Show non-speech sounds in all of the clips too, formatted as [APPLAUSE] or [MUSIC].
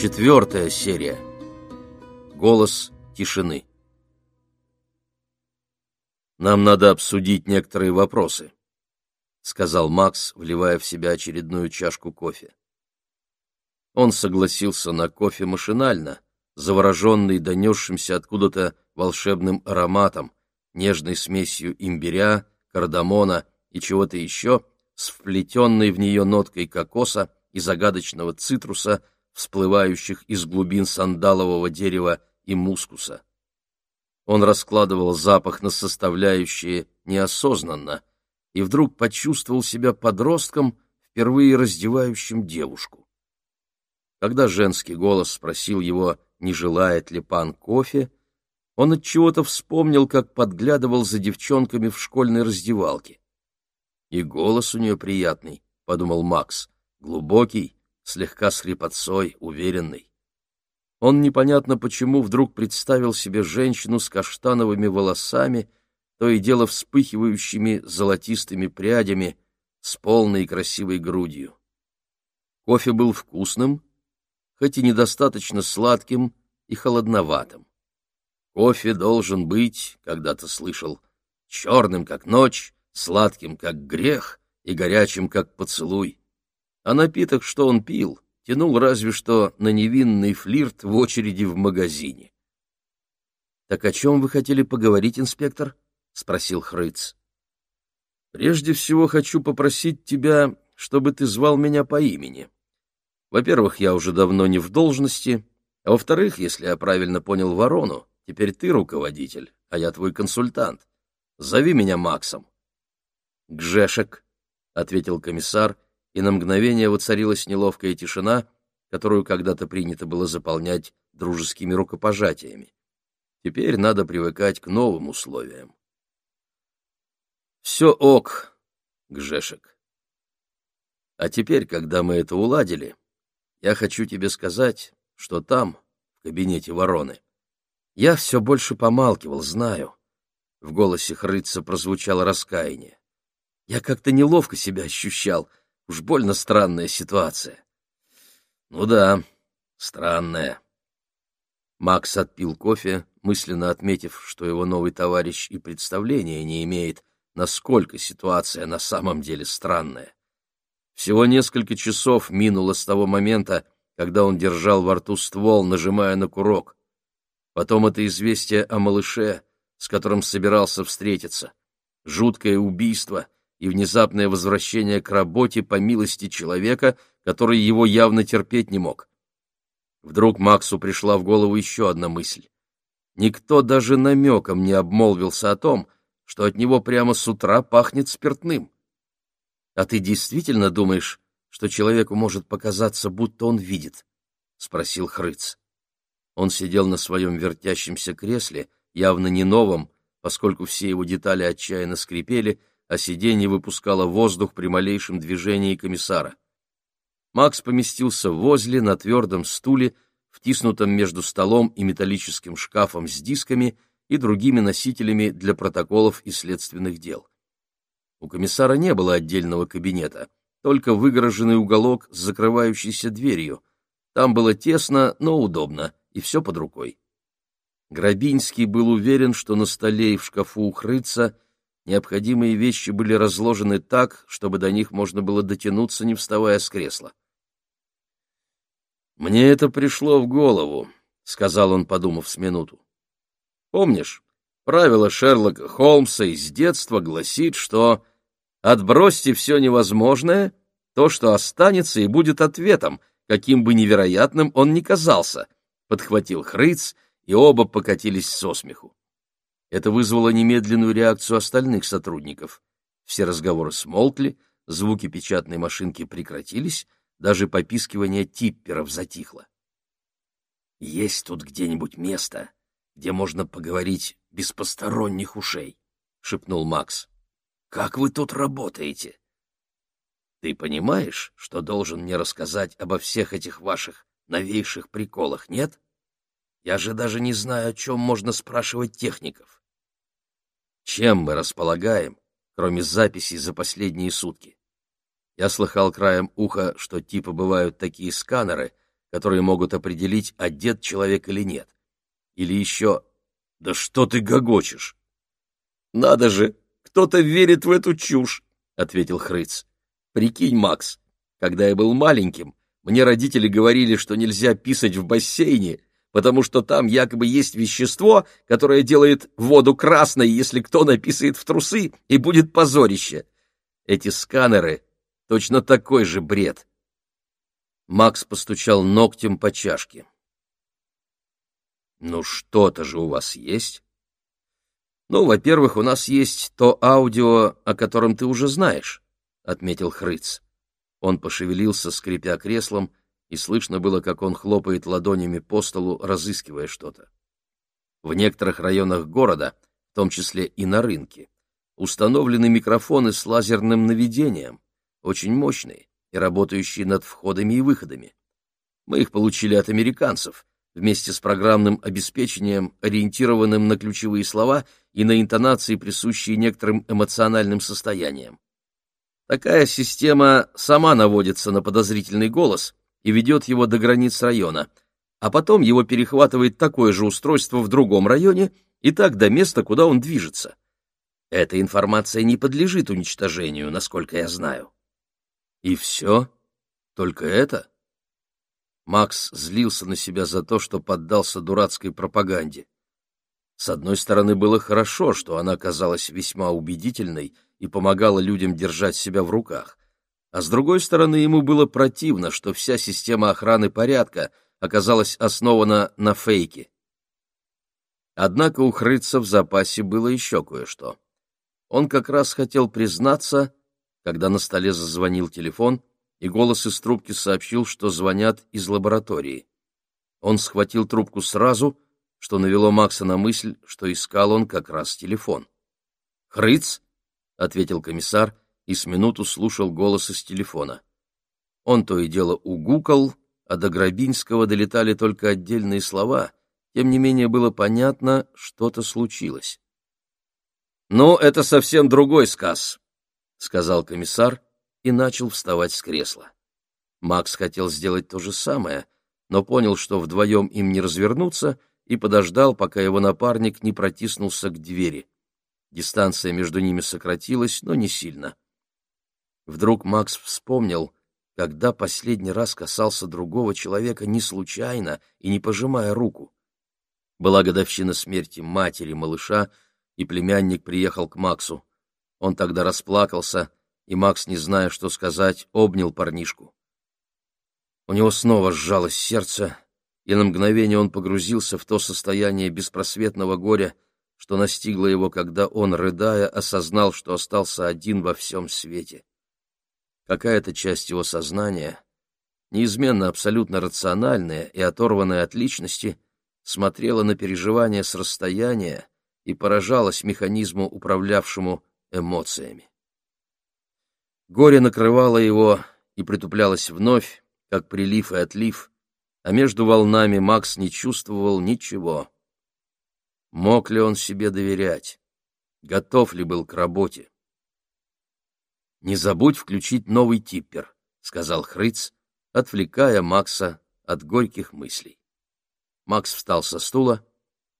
Четвертая серия. Голос тишины. «Нам надо обсудить некоторые вопросы», — сказал Макс, вливая в себя очередную чашку кофе. Он согласился на кофе машинально, завороженный донесшимся откуда-то волшебным ароматом, нежной смесью имбиря, кардамона и чего-то еще, с вплетенной в нее ноткой кокоса и загадочного цитруса, всплывающих из глубин сандалового дерева и мускуса. Он раскладывал запах на составляющие неосознанно и вдруг почувствовал себя подростком, впервые раздевающим девушку. Когда женский голос спросил его, не желает ли пан кофе, он от чего-то вспомнил, как подглядывал за девчонками в школьной раздевалке. И голос у нее приятный, подумал Макс, глубокий, слегка с хрипотцой, уверенный. Он непонятно почему вдруг представил себе женщину с каштановыми волосами, то и дело вспыхивающими золотистыми прядями, с полной и красивой грудью. Кофе был вкусным, хоть и недостаточно сладким и холодноватым. Кофе должен быть, когда-то слышал, черным, как ночь, сладким, как грех, и горячим, как поцелуй а напиток, что он пил, тянул разве что на невинный флирт в очереди в магазине. — Так о чем вы хотели поговорить, инспектор? — спросил Хрыц. — Прежде всего хочу попросить тебя, чтобы ты звал меня по имени. Во-первых, я уже давно не в должности, а во-вторых, если я правильно понял Ворону, теперь ты руководитель, а я твой консультант. Зови меня Максом. — Гжешек, — ответил комиссар, — и на мгновение воцарилась неловкая тишина, которую когда-то принято было заполнять дружескими рукопожатиями. Теперь надо привыкать к новым условиям. Все ок, Гжешек. А теперь, когда мы это уладили, я хочу тебе сказать, что там, в кабинете вороны, я все больше помалкивал, знаю. В голосе Хрыца прозвучало раскаяние. Я как-то неловко себя ощущал — Уж больно странная ситуация. Ну да, странная. Макс отпил кофе, мысленно отметив, что его новый товарищ и представления не имеет, насколько ситуация на самом деле странная. Всего несколько часов минуло с того момента, когда он держал во рту ствол, нажимая на курок. Потом это известие о малыше, с которым собирался встретиться. Жуткое убийство — и внезапное возвращение к работе по милости человека, который его явно терпеть не мог. Вдруг Максу пришла в голову еще одна мысль. Никто даже намеком не обмолвился о том, что от него прямо с утра пахнет спиртным. — А ты действительно думаешь, что человеку может показаться, будто он видит? — спросил Хрыц. Он сидел на своем вертящемся кресле, явно не новом, поскольку все его детали отчаянно скрипели, а сиденье выпускало воздух при малейшем движении комиссара. Макс поместился возле, на твердом стуле, втиснутом между столом и металлическим шкафом с дисками и другими носителями для протоколов и следственных дел. У комиссара не было отдельного кабинета, только выгороженный уголок с закрывающейся дверью. Там было тесно, но удобно, и все под рукой. Грабинский был уверен, что на столе и в шкафу укрыться — необходимые вещи были разложены так, чтобы до них можно было дотянуться, не вставая с кресла. «Мне это пришло в голову», — сказал он, подумав с минуту. «Помнишь, правило Шерлока Холмса из детства гласит, что «отбросьте все невозможное, то, что останется и будет ответом, каким бы невероятным он ни казался», — подхватил Хрыц, и оба покатились со смеху. Это вызвало немедленную реакцию остальных сотрудников. Все разговоры смолкли, звуки печатной машинки прекратились, даже попискивание типперов затихло. «Есть тут где-нибудь место, где можно поговорить без посторонних ушей», — шепнул Макс. «Как вы тут работаете?» «Ты понимаешь, что должен мне рассказать обо всех этих ваших новейших приколах, нет? Я же даже не знаю, о чем можно спрашивать техников. Чем мы располагаем, кроме записей за последние сутки? Я слыхал краем уха, что типа бывают такие сканеры, которые могут определить, одет человек или нет. Или еще «Да что ты гогочешь?» «Надо же, кто-то верит в эту чушь», — ответил Хрыц. «Прикинь, Макс, когда я был маленьким, мне родители говорили, что нельзя писать в бассейне, потому что там якобы есть вещество, которое делает воду красной, если кто написает в трусы, и будет позорище. Эти сканеры — точно такой же бред. Макс постучал ногтем по чашке. «Ну что-то же у вас есть?» «Ну, во-первых, у нас есть то аудио, о котором ты уже знаешь», — отметил Хрыц. Он пошевелился, скрипя креслом, и слышно было, как он хлопает ладонями по столу, разыскивая что-то. В некоторых районах города, в том числе и на рынке, установлены микрофоны с лазерным наведением, очень мощные и работающие над входами и выходами. Мы их получили от американцев, вместе с программным обеспечением, ориентированным на ключевые слова и на интонации, присущие некоторым эмоциональным состояниям. Такая система сама наводится на подозрительный голос и ведет его до границ района, а потом его перехватывает такое же устройство в другом районе и так до места, куда он движется. Эта информация не подлежит уничтожению, насколько я знаю. И все? Только это? Макс злился на себя за то, что поддался дурацкой пропаганде. С одной стороны, было хорошо, что она казалась весьма убедительной и помогала людям держать себя в руках а с другой стороны ему было противно, что вся система охраны порядка оказалась основана на фейке. Однако у Хрыца в запасе было еще кое-что. Он как раз хотел признаться, когда на столе зазвонил телефон, и голос из трубки сообщил, что звонят из лаборатории. Он схватил трубку сразу, что навело Макса на мысль, что искал он как раз телефон. «Хрыц?» — ответил комиссар и с минуту слушал голос из телефона. Он то и дело угукал, а до Грабинского долетали только отдельные слова, тем не менее было понятно, что-то случилось. «Ну, это совсем другой сказ», — сказал комиссар и начал вставать с кресла. Макс хотел сделать то же самое, но понял, что вдвоем им не развернуться, и подождал, пока его напарник не протиснулся к двери. Дистанция между ними сократилась, но не сильно. Вдруг Макс вспомнил, когда последний раз касался другого человека не случайно и не пожимая руку. Была годовщина смерти матери малыша, и племянник приехал к Максу. Он тогда расплакался, и Макс, не зная, что сказать, обнял парнишку. У него снова сжалось сердце, и на мгновение он погрузился в то состояние беспросветного горя, что настигло его, когда он, рыдая, осознал, что остался один во всем свете. Какая-то часть его сознания, неизменно абсолютно рациональная и оторванная от личности, смотрела на переживания с расстояния и поражалась механизму, управлявшему эмоциями. Горе накрывало его и притуплялось вновь, как прилив и отлив, а между волнами Макс не чувствовал ничего. Мог ли он себе доверять? Готов ли был к работе? «Не забудь включить новый типпер», — сказал Хрыц, отвлекая Макса от горьких мыслей. Макс встал со стула,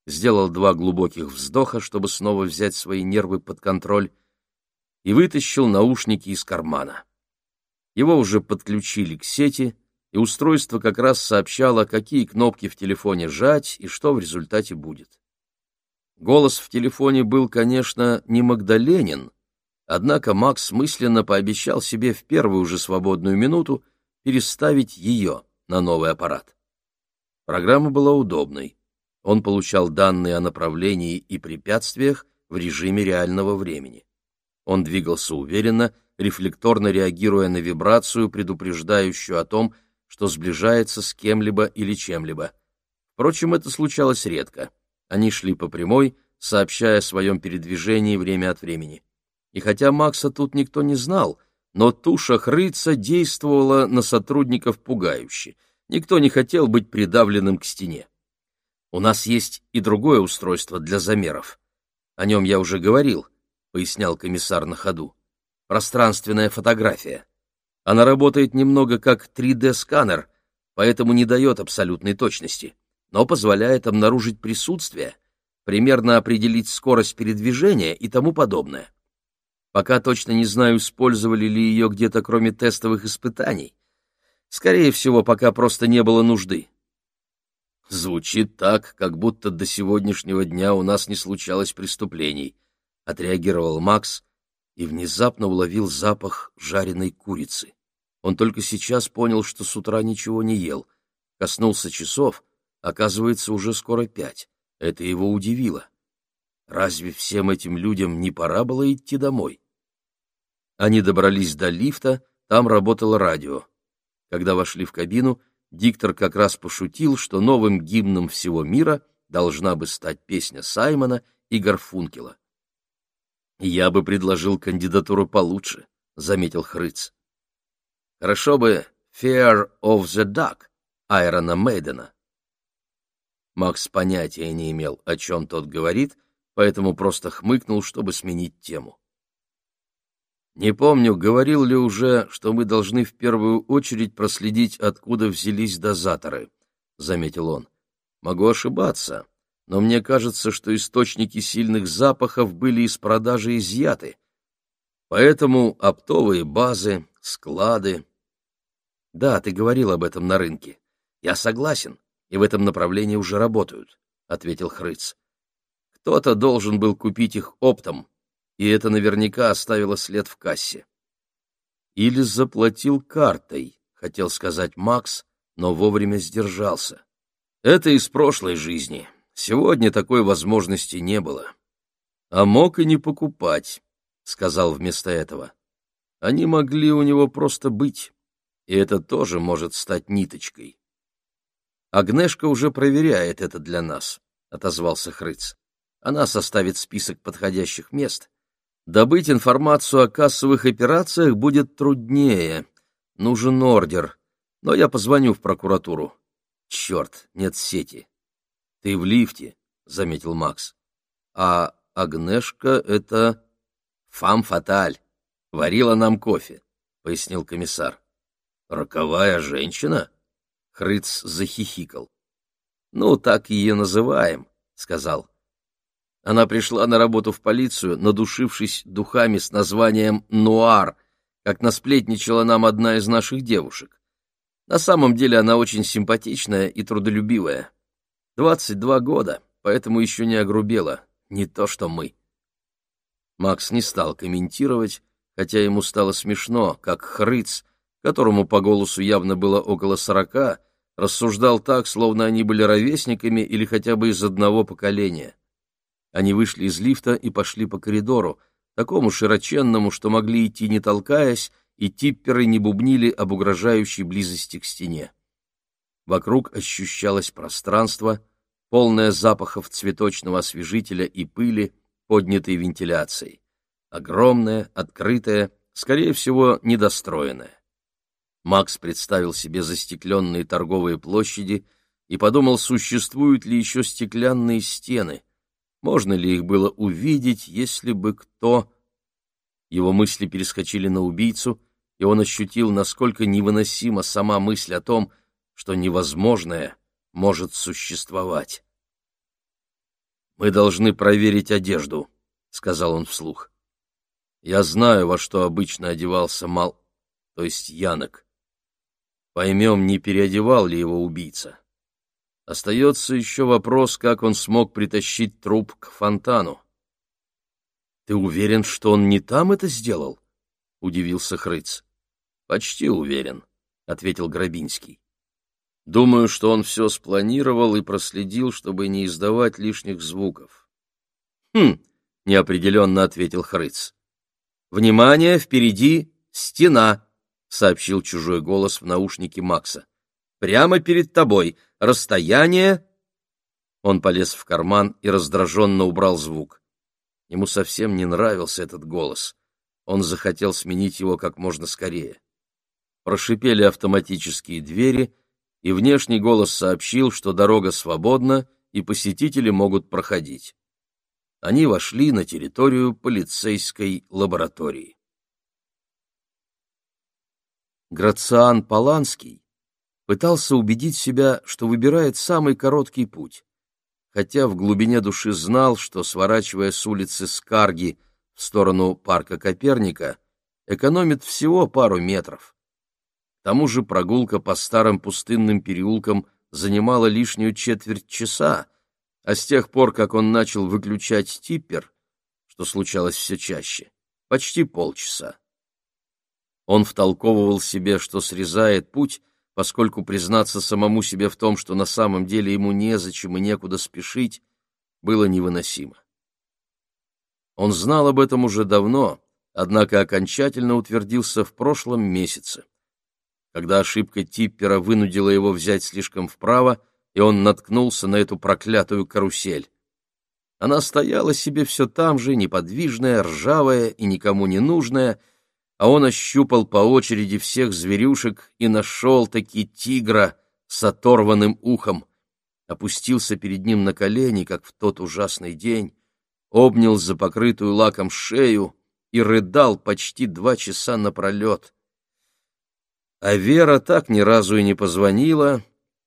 сделал два глубоких вздоха, чтобы снова взять свои нервы под контроль, и вытащил наушники из кармана. Его уже подключили к сети, и устройство как раз сообщало, какие кнопки в телефоне жать и что в результате будет. Голос в телефоне был, конечно, не Магдаленин, Однако Макс мысленно пообещал себе в первую же свободную минуту переставить ее на новый аппарат. Программа была удобной. Он получал данные о направлении и препятствиях в режиме реального времени. Он двигался уверенно, рефлекторно реагируя на вибрацию, предупреждающую о том, что сближается с кем-либо или чем-либо. Впрочем, это случалось редко. Они шли по прямой, сообщая о своем передвижении время от времени. И хотя Макса тут никто не знал, но туша хрыца действовала на сотрудников пугающе. Никто не хотел быть придавленным к стене. У нас есть и другое устройство для замеров. О нем я уже говорил, — пояснял комиссар на ходу. Пространственная фотография. Она работает немного как 3D-сканер, поэтому не дает абсолютной точности, но позволяет обнаружить присутствие, примерно определить скорость передвижения и тому подобное. Пока точно не знаю, использовали ли ее где-то кроме тестовых испытаний. Скорее всего, пока просто не было нужды. Звучит так, как будто до сегодняшнего дня у нас не случалось преступлений, отреагировал Макс и внезапно уловил запах жареной курицы. Он только сейчас понял, что с утра ничего не ел. Коснулся часов, оказывается, уже скоро пять. Это его удивило. Разве всем этим людям не пора было идти домой? Они добрались до лифта, там работало радио. Когда вошли в кабину, диктор как раз пошутил, что новым гимном всего мира должна бы стать песня Саймона и Гарфункела. «Я бы предложил кандидатуру получше», — заметил Хрыц. «Хорошо бы «Fear of the Duck» Айрона Мейдена. Макс понятия не имел, о чем тот говорит, поэтому просто хмыкнул, чтобы сменить тему. Не помню, говорил ли уже, что мы должны в первую очередь проследить, откуда взялись дозаторы, — заметил он. Могу ошибаться, но мне кажется, что источники сильных запахов были из продажи изъяты. Поэтому оптовые базы, склады... Да, ты говорил об этом на рынке. Я согласен, и в этом направлении уже работают, — ответил Хрыц. Кто-то должен был купить их оптом, и это наверняка оставило след в кассе. Или заплатил картой, хотел сказать Макс, но вовремя сдержался. Это из прошлой жизни. Сегодня такой возможности не было. А мог и не покупать, сказал вместо этого. Они могли у него просто быть, и это тоже может стать ниточкой. Агнешка уже проверяет это для нас, отозвался Хрыц. Она составит список подходящих мест, Добыть информацию о кассовых операциях будет труднее. Нужен ордер. Но я позвоню в прокуратуру. Черт, нет сети. Ты в лифте, — заметил Макс. А Агнешка — это... Фам-фаталь. Варила нам кофе, — пояснил комиссар. Роковая женщина? Хрыц захихикал. Ну, так ее называем, — сказал. Она пришла на работу в полицию, надушившись духами с названием «Нуар», как насплетничала нам одна из наших девушек. На самом деле она очень симпатичная и трудолюбивая. Двадцать два года, поэтому еще не огрубела, не то что мы. Макс не стал комментировать, хотя ему стало смешно, как хрыц, которому по голосу явно было около сорока, рассуждал так, словно они были ровесниками или хотя бы из одного поколения. Они вышли из лифта и пошли по коридору, такому широченному, что могли идти не толкаясь, и типперы не бубнили об угрожающей близости к стене. Вокруг ощущалось пространство, полное запахов цветочного освежителя и пыли, поднятой вентиляцией. Огромное, открытое, скорее всего, недостроенное. Макс представил себе застекленные торговые площади и подумал, существуют ли еще стеклянные стены — можно ли их было увидеть, если бы кто... Его мысли перескочили на убийцу, и он ощутил, насколько невыносима сама мысль о том, что невозможное может существовать. «Мы должны проверить одежду», — сказал он вслух. «Я знаю, во что обычно одевался Мал, то есть Янок. Поймем, не переодевал ли его убийца. Остается еще вопрос, как он смог притащить труп к фонтану. — Ты уверен, что он не там это сделал? — удивился Хрыц. — Почти уверен, — ответил Грабинский. — Думаю, что он все спланировал и проследил, чтобы не издавать лишних звуков. — Хм, — неопределенно ответил Хрыц. — Внимание, впереди стена, — сообщил чужой голос в наушнике Макса. — Прямо перед тобой — Расстояние...» Он полез в карман и раздраженно убрал звук. Ему совсем не нравился этот голос. Он захотел сменить его как можно скорее. Прошипели автоматические двери, и внешний голос сообщил, что дорога свободна и посетители могут проходить. Они вошли на территорию полицейской лаборатории. Грациан Поланский пытался убедить себя, что выбирает самый короткий путь, хотя в глубине души знал, что, сворачивая с улицы Скарги в сторону парка Коперника, экономит всего пару метров. К тому же прогулка по старым пустынным переулкам занимала лишнюю четверть часа, а с тех пор, как он начал выключать типпер, что случалось все чаще, почти полчаса. Он втолковывал себе, что срезает путь, поскольку признаться самому себе в том, что на самом деле ему незачем и некуда спешить, было невыносимо. Он знал об этом уже давно, однако окончательно утвердился в прошлом месяце, когда ошибка Типпера вынудила его взять слишком вправо, и он наткнулся на эту проклятую карусель. Она стояла себе все там же, неподвижная, ржавая и никому не нужная, а он ощупал по очереди всех зверюшек и нашел-таки тигра с оторванным ухом, опустился перед ним на колени, как в тот ужасный день, обнял за покрытую лаком шею и рыдал почти два часа напролет. А Вера так ни разу и не позвонила,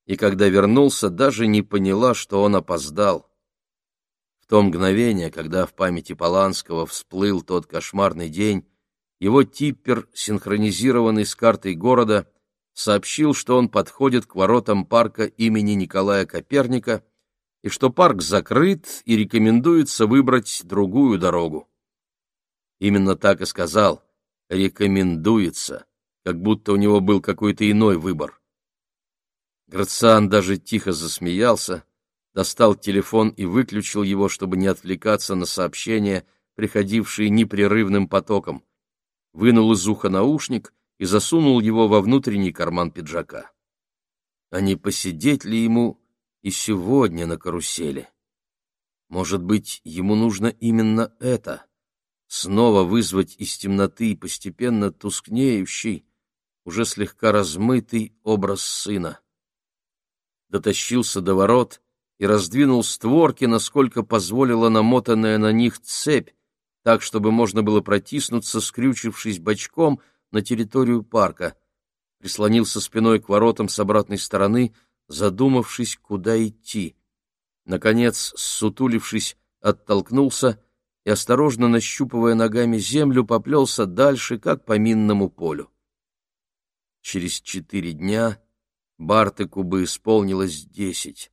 и когда вернулся, даже не поняла, что он опоздал. В то мгновение, когда в памяти Поланского всплыл тот кошмарный день, его типпер, синхронизированный с картой города, сообщил, что он подходит к воротам парка имени Николая Коперника и что парк закрыт и рекомендуется выбрать другую дорогу. Именно так и сказал «рекомендуется», как будто у него был какой-то иной выбор. Грациан даже тихо засмеялся, достал телефон и выключил его, чтобы не отвлекаться на сообщения, приходившие непрерывным потоком вынул из уха наушник и засунул его во внутренний карман пиджака. А не посидеть ли ему и сегодня на карусели? Может быть, ему нужно именно это — снова вызвать из темноты постепенно тускнеющий, уже слегка размытый образ сына. Дотащился до ворот и раздвинул створки, насколько позволила намотанная на них цепь, так, чтобы можно было протиснуться, скрючившись бочком на территорию парка. Прислонился спиной к воротам с обратной стороны, задумавшись, куда идти. Наконец, сутулившись, оттолкнулся и, осторожно нащупывая ногами землю, поплелся дальше, как по минному полю. Через четыре дня Бартыку бы исполнилось десять.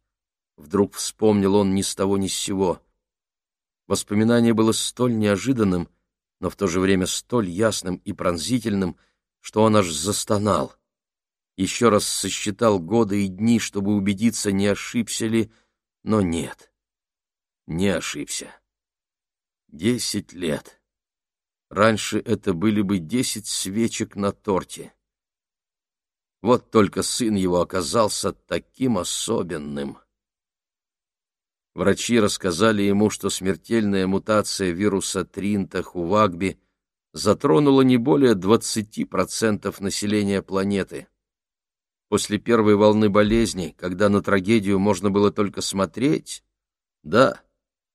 Вдруг вспомнил он ни с того ни с сего — Воспоминание было столь неожиданным, но в то же время столь ясным и пронзительным, что он аж застонал. Еще раз сосчитал годы и дни, чтобы убедиться, не ошибся ли, но нет, не ошибся. Десять лет. Раньше это были бы десять свечек на торте. Вот только сын его оказался таким особенным. Врачи рассказали ему, что смертельная мутация вируса Тринта Хувагби затронула не более 20% населения планеты. После первой волны болезни, когда на трагедию можно было только смотреть, да,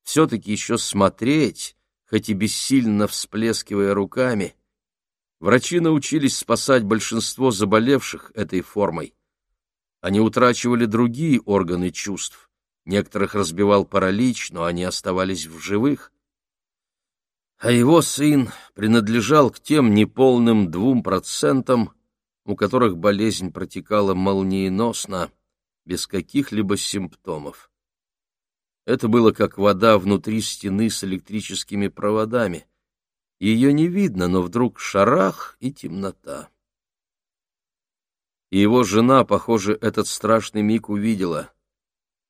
все-таки еще смотреть, хоть и бессильно всплескивая руками, врачи научились спасать большинство заболевших этой формой. Они утрачивали другие органы чувств, Некоторых разбивал паралич, но они оставались в живых. А его сын принадлежал к тем неполным двум процентам, у которых болезнь протекала молниеносно, без каких-либо симптомов. Это было как вода внутри стены с электрическими проводами. Ее не видно, но вдруг шарах и темнота. И его жена, похоже, этот страшный миг увидела.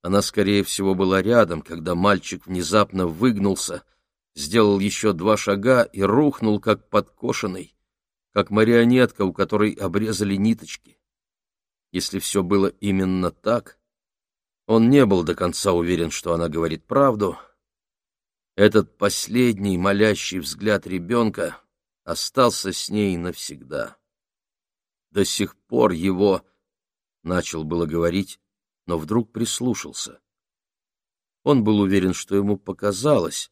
Она, скорее всего, была рядом, когда мальчик внезапно выгнулся, сделал еще два шага и рухнул, как подкошенный, как марионетка, у которой обрезали ниточки. Если все было именно так, он не был до конца уверен, что она говорит правду. Этот последний молящий взгляд ребенка остался с ней навсегда. До сих пор его, — начал было говорить, но вдруг прислушался. Он был уверен, что ему показалось.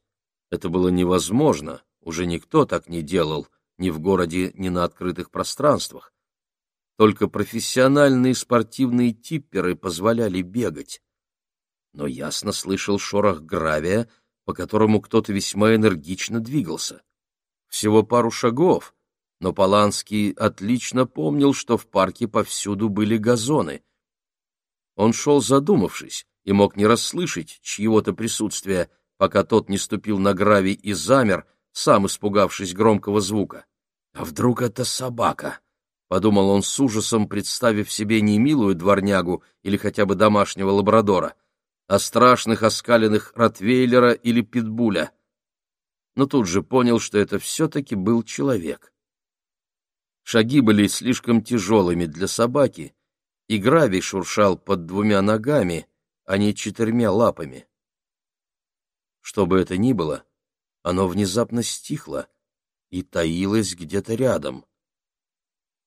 Это было невозможно, уже никто так не делал, ни в городе, ни на открытых пространствах. только профессиональные спортивные типперы позволяли бегать. Но ясно слышал шорох гравия, по которому кто-то весьма энергично двигался. Всего пару шагов, но Поланский отлично помнил, что в парке повсюду были газоны. Он шел задумавшись и мог не расслышать чьего-то присутствия, пока тот не ступил на гравий и замер, сам испугавшись громкого звука. «А вдруг это собака?» — подумал он с ужасом, представив себе не милую дворнягу или хотя бы домашнего лабрадора, а страшных оскаленных ротвейлера или питбуля. Но тут же понял, что это все-таки был человек. Шаги были слишком тяжелыми для собаки, и гравий шуршал под двумя ногами, а не четырьмя лапами. Что бы это ни было, оно внезапно стихло и таилось где-то рядом.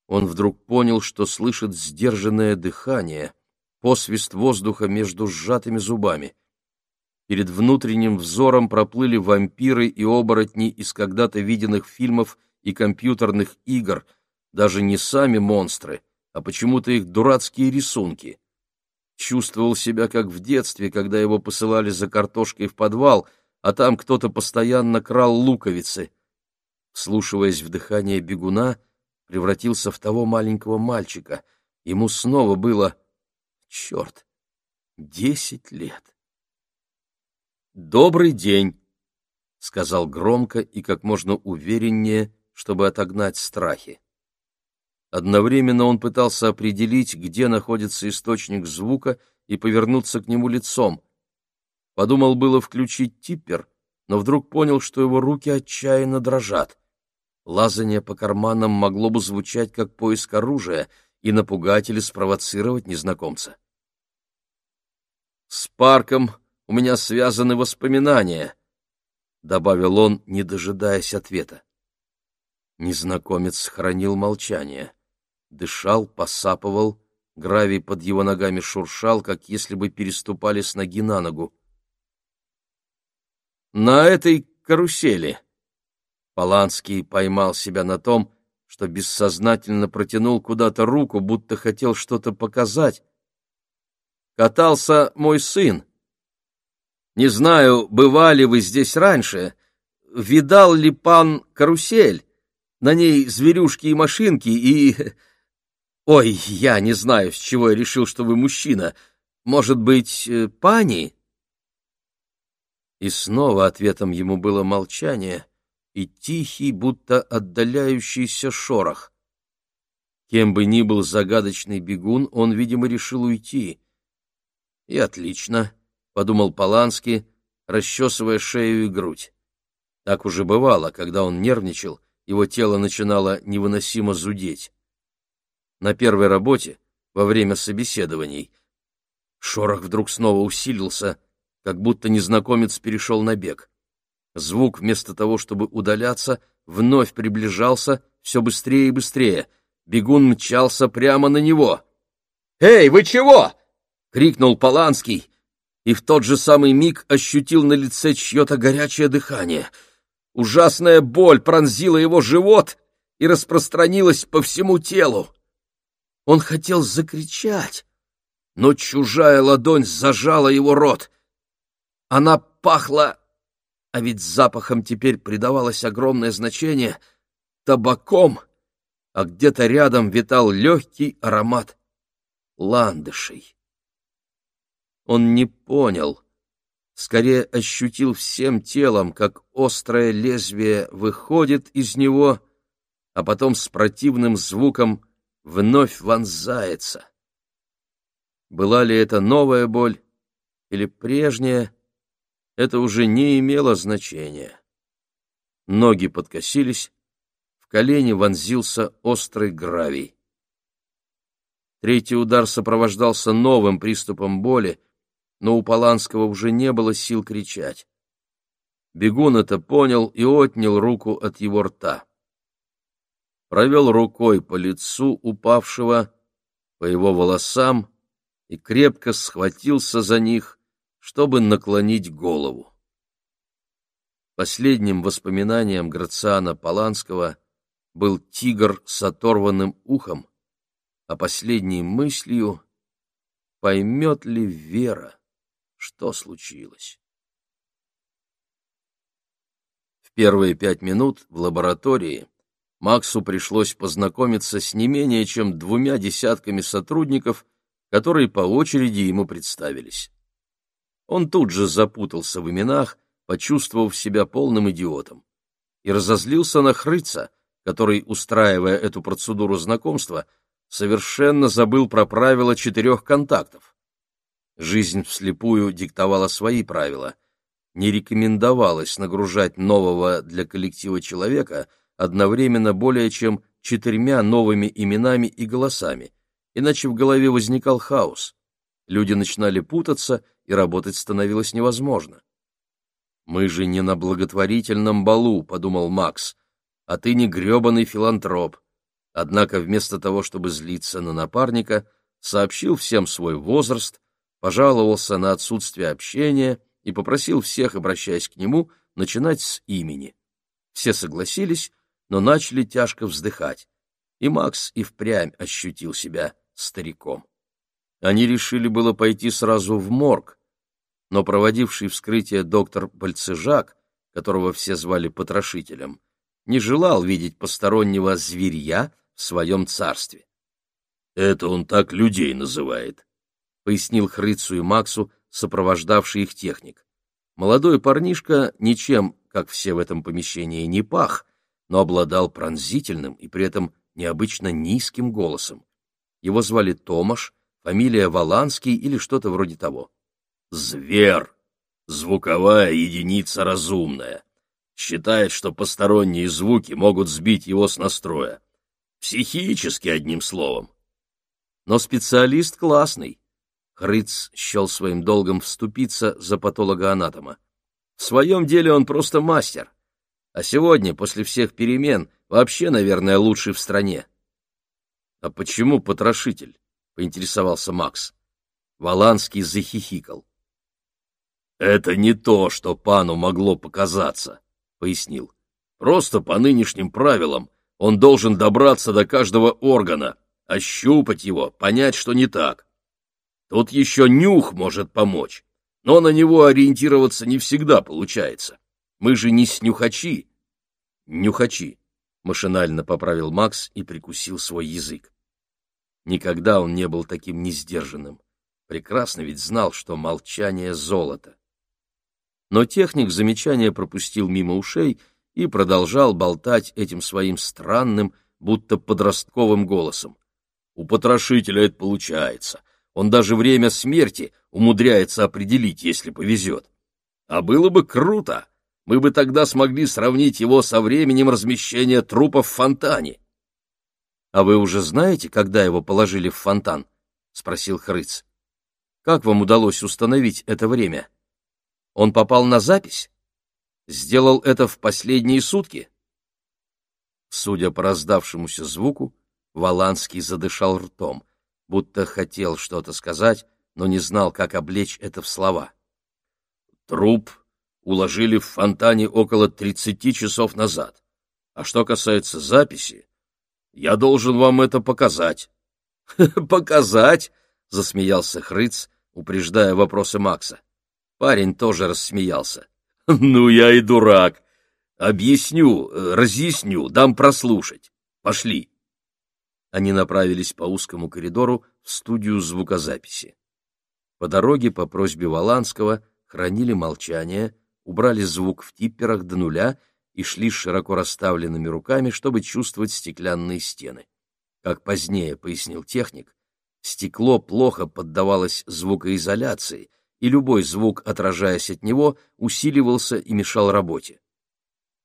Он вдруг понял, что слышит сдержанное дыхание, посвист воздуха между сжатыми зубами. Перед внутренним взором проплыли вампиры и оборотни из когда-то виденных фильмов и компьютерных игр, даже не сами монстры, а почему-то их дурацкие рисунки. Чувствовал себя как в детстве, когда его посылали за картошкой в подвал, а там кто-то постоянно крал луковицы. Слушаясь в дыхание бегуна, превратился в того маленького мальчика. Ему снова было... Черт! Десять лет. «Добрый день!» — сказал громко и как можно увереннее, чтобы отогнать страхи. Одновременно он пытался определить, где находится источник звука, и повернуться к нему лицом. Подумал было включить типпер, но вдруг понял, что его руки отчаянно дрожат. Лазание по карманам могло бы звучать как поиск оружия и напугать или спровоцировать незнакомца. «С парком у меня связаны воспоминания», — добавил он, не дожидаясь ответа. Незнакомец хранил молчание дышал, посапывал, гравий под его ногами шуршал, как если бы переступали с ноги на ногу. «На этой карусели!» Поланский поймал себя на том, что бессознательно протянул куда-то руку, будто хотел что-то показать. «Катался мой сын. Не знаю, бывали вы здесь раньше. Видал ли пан карусель? На ней зверюшки и машинки, и «Ой, я не знаю, с чего я решил, что вы мужчина. Может быть, э, пани?» И снова ответом ему было молчание и тихий, будто отдаляющийся шорох. Кем бы ни был загадочный бегун, он, видимо, решил уйти. «И отлично», — подумал Поланский, расчесывая шею и грудь. Так уже бывало, когда он нервничал, его тело начинало невыносимо зудеть на первой работе, во время собеседований. Шорох вдруг снова усилился, как будто незнакомец перешел на бег. Звук, вместо того, чтобы удаляться, вновь приближался все быстрее и быстрее. Бегун мчался прямо на него. «Эй, вы чего?» — крикнул Поланский, и в тот же самый миг ощутил на лице чье-то горячее дыхание. Ужасная боль пронзила его живот и распространилась по всему телу. Он хотел закричать, но чужая ладонь зажала его рот. Она пахла, а ведь запахом теперь придавалось огромное значение, табаком, а где-то рядом витал легкий аромат ландышей. Он не понял, скорее ощутил всем телом, как острое лезвие выходит из него, а потом с противным звуком вновь вонзается. Была ли это новая боль или прежняя, это уже не имело значения. Ноги подкосились, в колени вонзился острый гравий. Третий удар сопровождался новым приступом боли, но у Поланского уже не было сил кричать. Бегун это понял и отнял руку от его рта провел рукой по лицу упавшего, по его волосам и крепко схватился за них, чтобы наклонить голову. Последним воспоминанием Грациана Поланского был тигр с оторванным ухом, а последней мыслью поймет ли Вера, что случилось. В первые пять минут в лаборатории Максу пришлось познакомиться с не менее чем двумя десятками сотрудников, которые по очереди ему представились. Он тут же запутался в именах, почувствовав себя полным идиотом, и разозлился на Хрыца, который, устраивая эту процедуру знакомства, совершенно забыл про правила четырех контактов. Жизнь вслепую диктовала свои правила. Не рекомендовалось нагружать нового для коллектива человека — одновременно более чем четырьмя новыми именами и голосами, иначе в голове возникал хаос. Люди начинали путаться, и работать становилось невозможно. «Мы же не на благотворительном балу», — подумал Макс, — «а ты не гребаный филантроп». Однако вместо того, чтобы злиться на напарника, сообщил всем свой возраст, пожаловался на отсутствие общения и попросил всех, обращаясь к нему, начинать с имени. Все согласились, но начали тяжко вздыхать, и Макс и впрямь ощутил себя стариком. Они решили было пойти сразу в морг, но проводивший вскрытие доктор Бальцежак, которого все звали потрошителем, не желал видеть постороннего зверья в своем царстве. «Это он так людей называет», — пояснил Хрыцу и Максу, сопровождавший их техник. Молодой парнишка ничем, как все в этом помещении, не пах, но обладал пронзительным и при этом необычно низким голосом. Его звали Томаш, фамилия Воланский или что-то вроде того. «Звер! Звуковая единица разумная. Считает, что посторонние звуки могут сбить его с настроя. Психически, одним словом. Но специалист классный. Хрыц счел своим долгом вступиться за патологоанатома. В своем деле он просто мастер а сегодня, после всех перемен, вообще, наверное, лучший в стране. — А почему потрошитель? — поинтересовался Макс. Воланский захихикал. — Это не то, что пану могло показаться, — пояснил. — Просто по нынешним правилам он должен добраться до каждого органа, ощупать его, понять, что не так. Тут еще нюх может помочь, но на него ориентироваться не всегда получается. Мы же не снюхачи. Нюхачи, машинально поправил Макс и прикусил свой язык. Никогда он не был таким несдержанным. Прекрасно ведь знал, что молчание — золото. Но техник замечания пропустил мимо ушей и продолжал болтать этим своим странным, будто подростковым голосом. У потрошителя это получается. Он даже время смерти умудряется определить, если повезет. А было бы круто, мы бы тогда смогли сравнить его со временем размещения трупов в фонтане. — А вы уже знаете, когда его положили в фонтан? — спросил Хрыц. — Как вам удалось установить это время? Он попал на запись? Сделал это в последние сутки? Судя по раздавшемуся звуку, Валанский задышал ртом, будто хотел что-то сказать, но не знал, как облечь это в слова. Труп уложили в фонтане около 30 часов назад. А что касается записи, я должен вам это показать. [LAUGHS] Показать? засмеялся Хрыц, упреждая вопросы Макса. Парень тоже рассмеялся. [LAUGHS] Ну я и дурак. Объясню, разъясню, дам прослушать. Пошли. Они направились по узкому коридору в студию звукозаписи. По дороге по просьбе Воланского хранили молчание, убрали звук в типперах до нуля и шли широко расставленными руками, чтобы чувствовать стеклянные стены. Как позднее пояснил техник, стекло плохо поддавалось звукоизоляции, и любой звук, отражаясь от него, усиливался и мешал работе.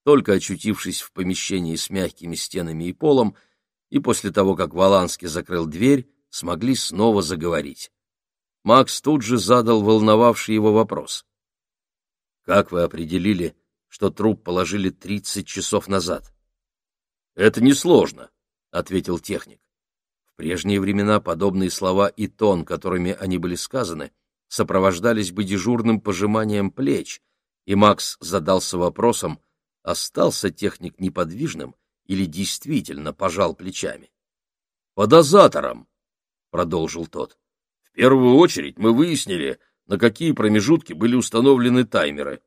Только очутившись в помещении с мягкими стенами и полом, и после того, как Валанский закрыл дверь, смогли снова заговорить. Макс тут же задал волновавший его вопрос. Как вы определили, что труп положили 30 часов назад? Это несложно, ответил техник. В прежние времена подобные слова и тон, которыми они были сказаны, сопровождались бы дежурным пожиманием плеч, и Макс задался вопросом, остался техник неподвижным или действительно пожал плечами. «По дозаторам», продолжил тот. В первую очередь мы выяснили, на какие промежутки были установлены таймеры.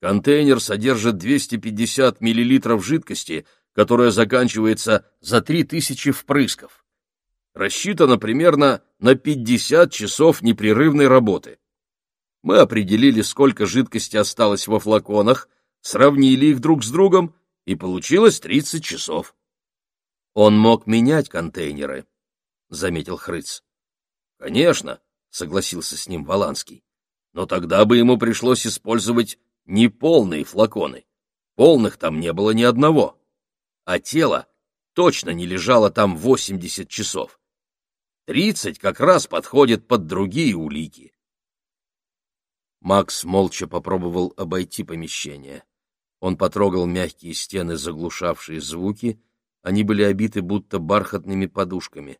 Контейнер содержит 250 мл жидкости, которая заканчивается за 3000 впрысков. Рассчитано примерно на 50 часов непрерывной работы. Мы определили, сколько жидкости осталось во флаконах, сравнили их друг с другом, и получилось 30 часов. Он мог менять контейнеры, — заметил Хрыц. — Конечно, — согласился с ним Воланский. Но тогда бы ему пришлось использовать неполные флаконы. Полных там не было ни одного. А тело точно не лежало там 80 часов. 30 как раз подходит под другие улики. Макс молча попробовал обойти помещение. Он потрогал мягкие стены, заглушавшие звуки, они были обиты будто бархатными подушками.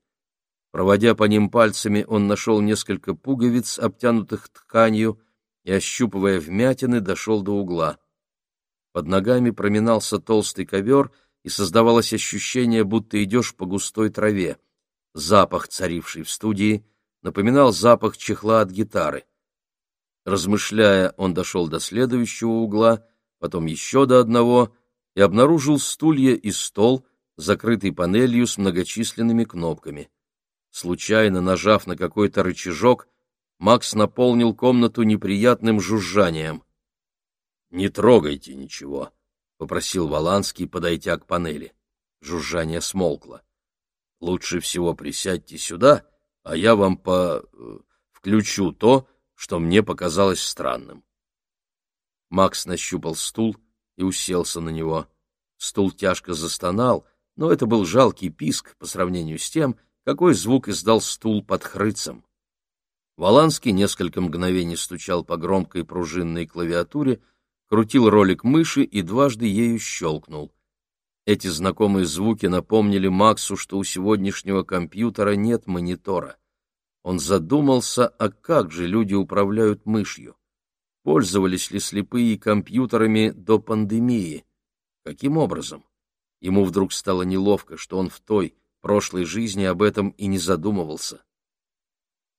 Проводя по ним пальцами, он нашел несколько пуговиц, обтянутых тканью, и, ощупывая вмятины, дошел до угла. Под ногами проминался толстый ковер, и создавалось ощущение, будто идешь по густой траве. Запах, царивший в студии, напоминал запах чехла от гитары. Размышляя, он дошел до следующего угла, потом еще до одного, и обнаружил стулья и стол, закрытый панелью с многочисленными кнопками. Случайно нажав на какой-то рычажок, Макс наполнил комнату неприятным жужжанием. «Не трогайте ничего», — попросил Воланский, подойдя к панели. Жужжание смолкло. «Лучше всего присядьте сюда, а я вам по... Э, включу то, что мне показалось странным». Макс нащупал стул и уселся на него. Стул тяжко застонал, но это был жалкий писк по сравнению с тем, какой звук издал стул под хрыцем. Воланский несколько мгновений стучал по громкой пружинной клавиатуре, крутил ролик мыши и дважды ею щелкнул. Эти знакомые звуки напомнили Максу, что у сегодняшнего компьютера нет монитора. Он задумался, а как же люди управляют мышью? Пользовались ли слепые компьютерами до пандемии? Каким образом? Ему вдруг стало неловко, что он в той, прошлой жизни об этом и не задумывался.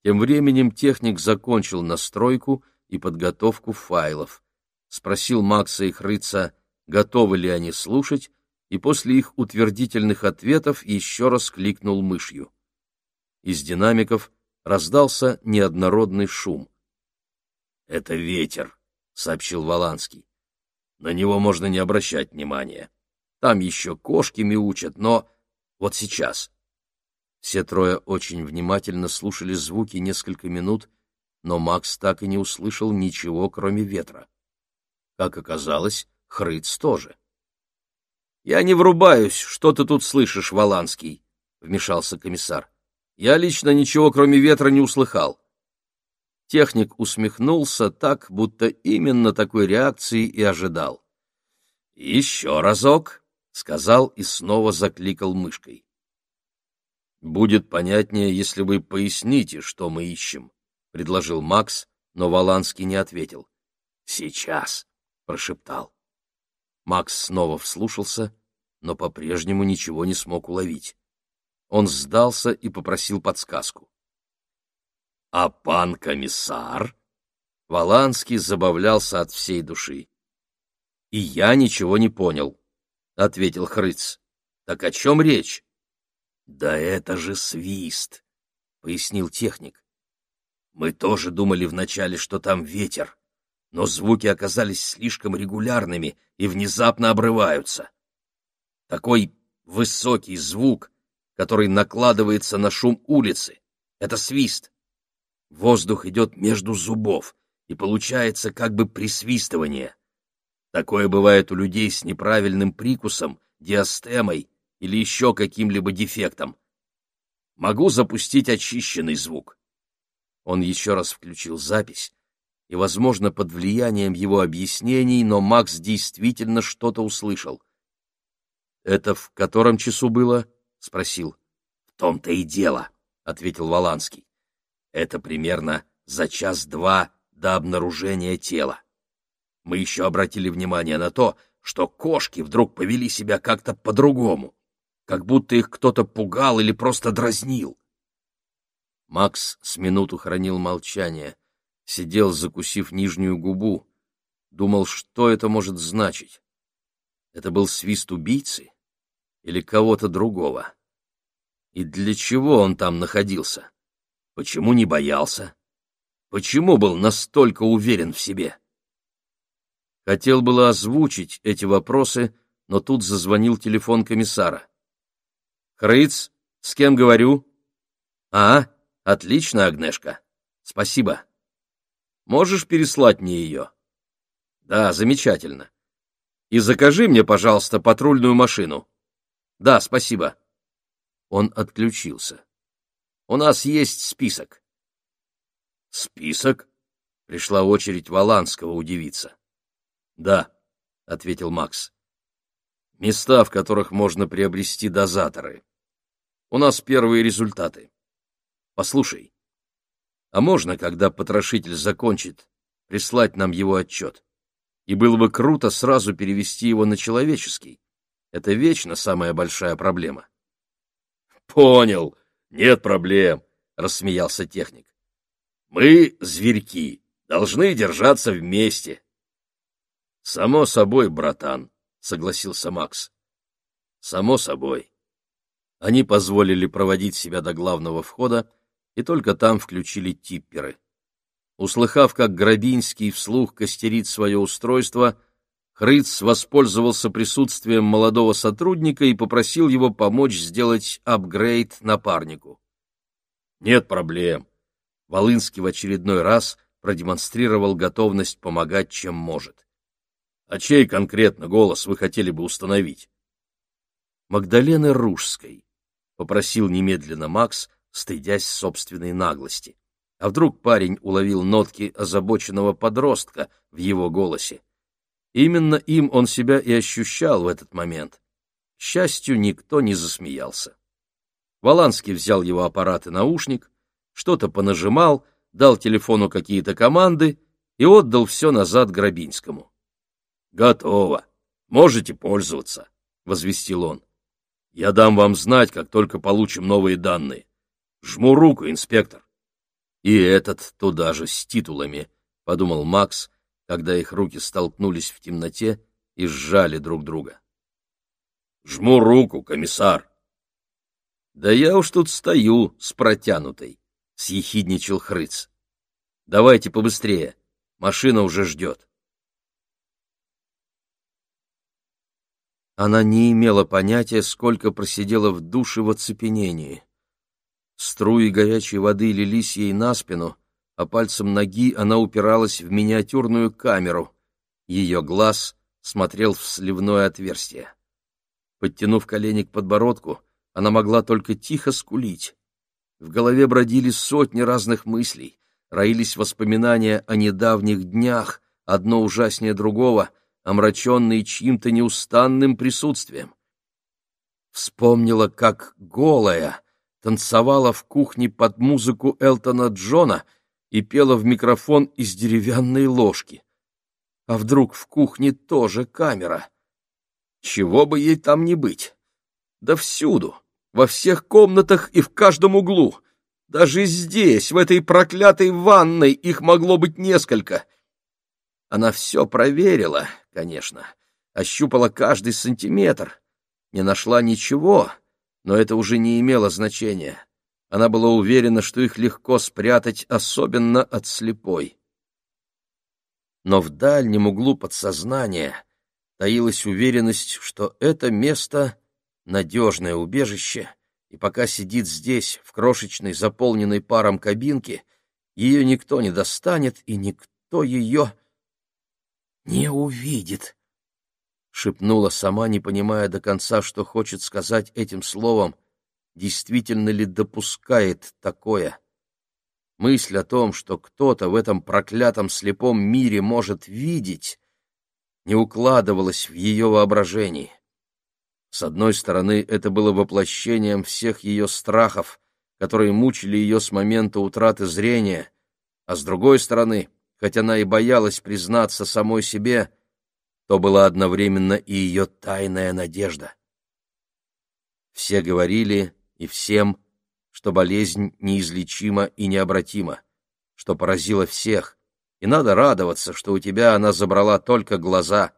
Тем временем техник закончил настройку и подготовку файлов, спросил Макса и Хрыца, готовы ли они слушать, и после их утвердительных ответов еще раз кликнул мышью. Из динамиков раздался неоднородный шум. «Это ветер», — сообщил Воланский. «На него можно не обращать внимания. Там еще кошки мяучат, но вот сейчас». Все трое очень внимательно слушали звуки несколько минут, но Макс так и не услышал ничего, кроме ветра. Как оказалось, Хрыц тоже. — Я не врубаюсь, что ты тут слышишь, Воланский, — вмешался комиссар. — Я лично ничего, кроме ветра, не услыхал. Техник усмехнулся так, будто именно такой реакции и ожидал. — Еще разок, — сказал и снова закликал мышкой. «Будет понятнее, если вы поясните, что мы ищем», — предложил Макс, но Воланский не ответил. «Сейчас», — прошептал. Макс снова вслушался, но по-прежнему ничего не смог уловить. Он сдался и попросил подсказку. «А пан комиссар?» Воланский забавлялся от всей души. «И я ничего не понял», — ответил Хрыц. «Так о чем речь?» «Да это же свист!» — пояснил техник. «Мы тоже думали вначале, что там ветер, но звуки оказались слишком регулярными и внезапно обрываются. Такой высокий звук, который накладывается на шум улицы. Это свист. Воздух идет между зубов, и получается как бы присвистывание. Такое бывает у людей с неправильным прикусом, диастемой или еще каким-либо дефектом. Могу запустить очищенный звук. Он еще раз включил запись, и, возможно, под влиянием его объяснений, но Макс действительно что-то услышал. «Это в котором часу было?» — спросил. «В том-то и дело», — ответил Воланский. «Это примерно за час-два до обнаружения тела. Мы еще обратили внимание на то, что кошки вдруг повели себя как-то по-другому как будто их кто-то пугал или просто дразнил. Макс с минуту хранил молчание, сидел, закусив нижнюю губу, думал, что это может значить. Это был свист убийцы или кого-то другого? И для чего он там находился? Почему не боялся? Почему был настолько уверен в себе? Хотел было озвучить эти вопросы, но тут зазвонил телефон комиссара. «Хрыц, с кем говорю?» «А, отлично, Агнешка. Спасибо. Можешь переслать мне ее?» «Да, замечательно. И закажи мне, пожалуйста, патрульную машину». «Да, спасибо». Он отключился. «У нас есть список». «Список?» — пришла очередь Воланского удивиться. «Да», — ответил Макс. «Места, в которых можно приобрести дозаторы. У нас первые результаты. Послушай, а можно, когда потрошитель закончит, прислать нам его отчет? И было бы круто сразу перевести его на человеческий. Это вечно самая большая проблема». «Понял, нет проблем», — рассмеялся техник. «Мы, зверьки, должны держаться вместе». «Само собой, братан», — согласился Макс. «Само собой». Они позволили проводить себя до главного входа, и только там включили типперы. Услыхав, как Грабинский вслух костерит свое устройство, Хрыц воспользовался присутствием молодого сотрудника и попросил его помочь сделать апгрейд напарнику. «Нет проблем». Волынский в очередной раз продемонстрировал готовность помогать, чем может. «А чей конкретно голос вы хотели бы установить?» «Магдалены Ружской», — попросил немедленно Макс, стыдясь собственной наглости. А вдруг парень уловил нотки озабоченного подростка в его голосе? Именно им он себя и ощущал в этот момент. К счастью, никто не засмеялся. Воланский взял его аппарат и наушник, что-то понажимал, дал телефону какие-то команды и отдал все назад Грабинскому. «Готово. Можете пользоваться», — возвестил он. Я дам вам знать, как только получим новые данные. Жму руку, инспектор. И этот туда же с титулами, — подумал Макс, когда их руки столкнулись в темноте и сжали друг друга. Жму руку, комиссар. Да я уж тут стою с протянутой, — съехидничал Хрыц. Давайте побыстрее, машина уже ждет. Она не имела понятия, сколько просидела в душе в оцепенении. Струи горячей воды лились ей на спину, а пальцем ноги она упиралась в миниатюрную камеру. Ее глаз смотрел в сливное отверстие. Подтянув колени к подбородку, она могла только тихо скулить. В голове бродили сотни разных мыслей, роились воспоминания о недавних днях, одно ужаснее другого — омраченный чьим-то неустанным присутствием. Вспомнила, как голая танцевала в кухне под музыку Элтона Джона и пела в микрофон из деревянной ложки. А вдруг в кухне тоже камера? Чего бы ей там не быть? Да всюду, во всех комнатах и в каждом углу. Даже здесь, в этой проклятой ванной, их могло быть несколько — она все проверила, конечно, ощупала каждый сантиметр, не нашла ничего, но это уже не имело значения. Она была уверена, что их легко спрятать, особенно от слепой. Но в дальнем углу подсознания таилась уверенность, что это место — надежное убежище, и пока сидит здесь, в крошечной, заполненной паром кабинке, ее никто не достанет, и никто ее не увидит, — шепнула сама, не понимая до конца, что хочет сказать этим словом, действительно ли допускает такое. Мысль о том, что кто-то в этом проклятом слепом мире может видеть, не укладывалась в ее воображении. С одной стороны, это было воплощением всех ее страхов, которые мучили ее с момента утраты зрения, а с другой стороны — хоть она и боялась признаться самой себе, то была одновременно и ее тайная надежда. Все говорили и всем, что болезнь неизлечима и необратима, что поразила всех, и надо радоваться, что у тебя она забрала только глаза.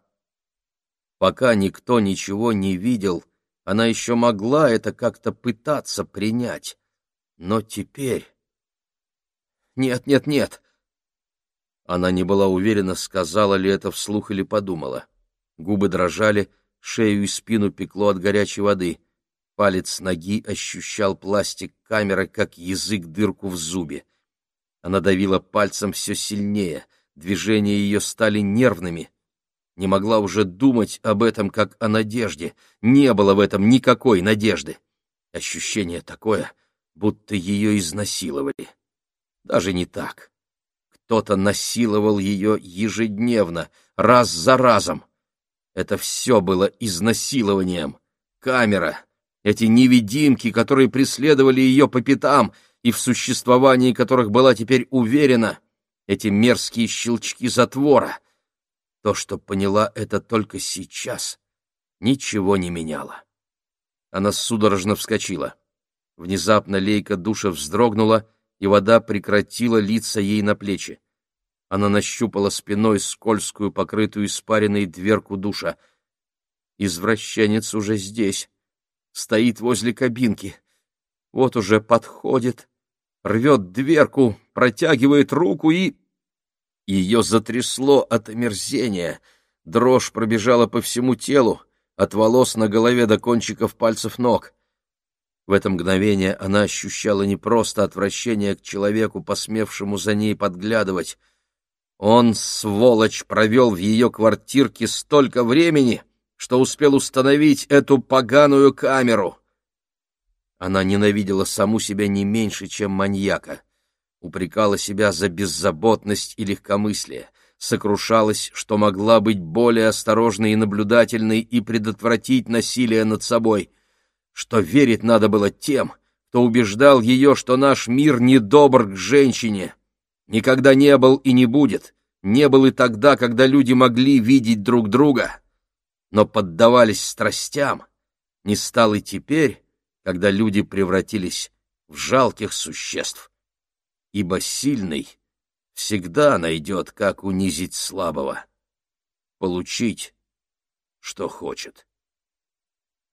Пока никто ничего не видел, она еще могла это как-то пытаться принять. Но теперь... Нет, нет, нет. Она не была уверена, сказала ли это вслух или подумала. Губы дрожали, шею и спину пекло от горячей воды. Палец ноги ощущал пластик камеры, как язык дырку в зубе. Она давила пальцем все сильнее, движения ее стали нервными. Не могла уже думать об этом, как о надежде. Не было в этом никакой надежды. Ощущение такое, будто ее изнасиловали. Даже не так. Кто-то насиловал ее ежедневно, раз за разом. Это все было изнасилованием. Камера, эти невидимки, которые преследовали ее по пятам и в существовании которых была теперь уверена, эти мерзкие щелчки затвора. То, что поняла это только сейчас, ничего не меняло. Она судорожно вскочила. Внезапно лейка душа вздрогнула, и вода прекратила литься ей на плечи. Она нащупала спиной скользкую, покрытую испаренной дверку душа. Извращенец уже здесь стоит возле кабинки. Вот уже подходит, рвет дверку, протягивает руку и... Ее затрясло от омерзения, дрожь пробежала по всему телу, от волос на голове до кончиков пальцев ног. В это мгновение она ощущала не просто отвращение к человеку, посмевшему за ней подглядывать. Он, сволочь, провел в ее квартирке столько времени, что успел установить эту поганую камеру. Она ненавидела саму себя не меньше, чем маньяка. Упрекала себя за беззаботность и легкомыслие, сокрушалась, что могла быть более осторожной и наблюдательной и предотвратить насилие над собой, что верить надо было тем, кто убеждал ее, что наш мир недобр к женщине, никогда не был и не будет, не был и тогда, когда люди могли видеть друг друга но поддавались страстям, не стал и теперь, когда люди превратились в жалких существ. Ибо сильный всегда найдет, как унизить слабого, получить, что хочет.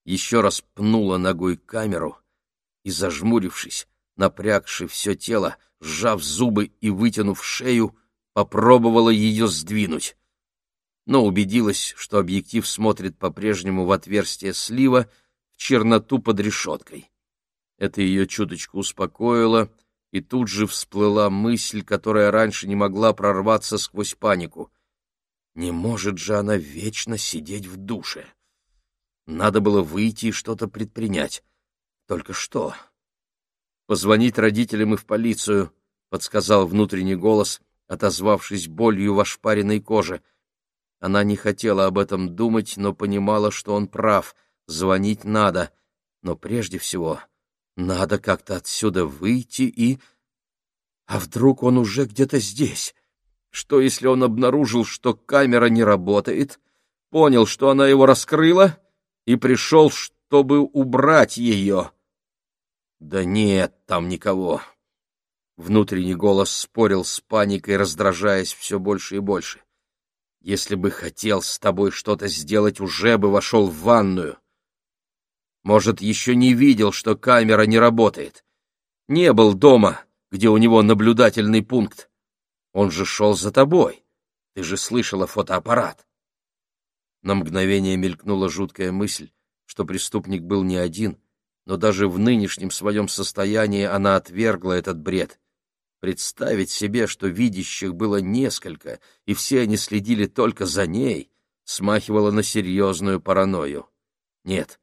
Еще раз пнула ногой камеру и, зажмурившись, напрягши все тело, сжав зубы и вытянув шею, попробовала ее сдвинуть но убедилась, что объектив смотрит по-прежнему в отверстие слива, в черноту под решеткой. Это ее чуточку успокоило, и тут же всплыла мысль, которая раньше не могла прорваться сквозь панику. Не может же она вечно сидеть в душе. Надо было выйти и что-то предпринять. Только что? Позвонить родителям и в полицию, — подсказал внутренний голос, отозвавшись болью в ошпаренной коже — она не хотела об этом думать, но понимала, что он прав, звонить надо. Но прежде всего надо как-то отсюда выйти и... А вдруг он уже где-то здесь? Что, если он обнаружил, что камера не работает, понял, что она его раскрыла, и пришел, чтобы убрать ее? Да нет там никого. Внутренний голос спорил с паникой, раздражаясь все больше и больше. Если бы хотел с тобой что-то сделать, уже бы вошел в ванную. Может, еще не видел, что камера не работает. Не был дома, где у него наблюдательный пункт. Он же шел за тобой. Ты же слышала фотоаппарат. На мгновение мелькнула жуткая мысль, что преступник был не один, но даже в нынешнем своем состоянии она отвергла этот бред. Представить себе, что видящих было несколько, и все они следили только за ней, смахивало на серьезную паранойю. Нет,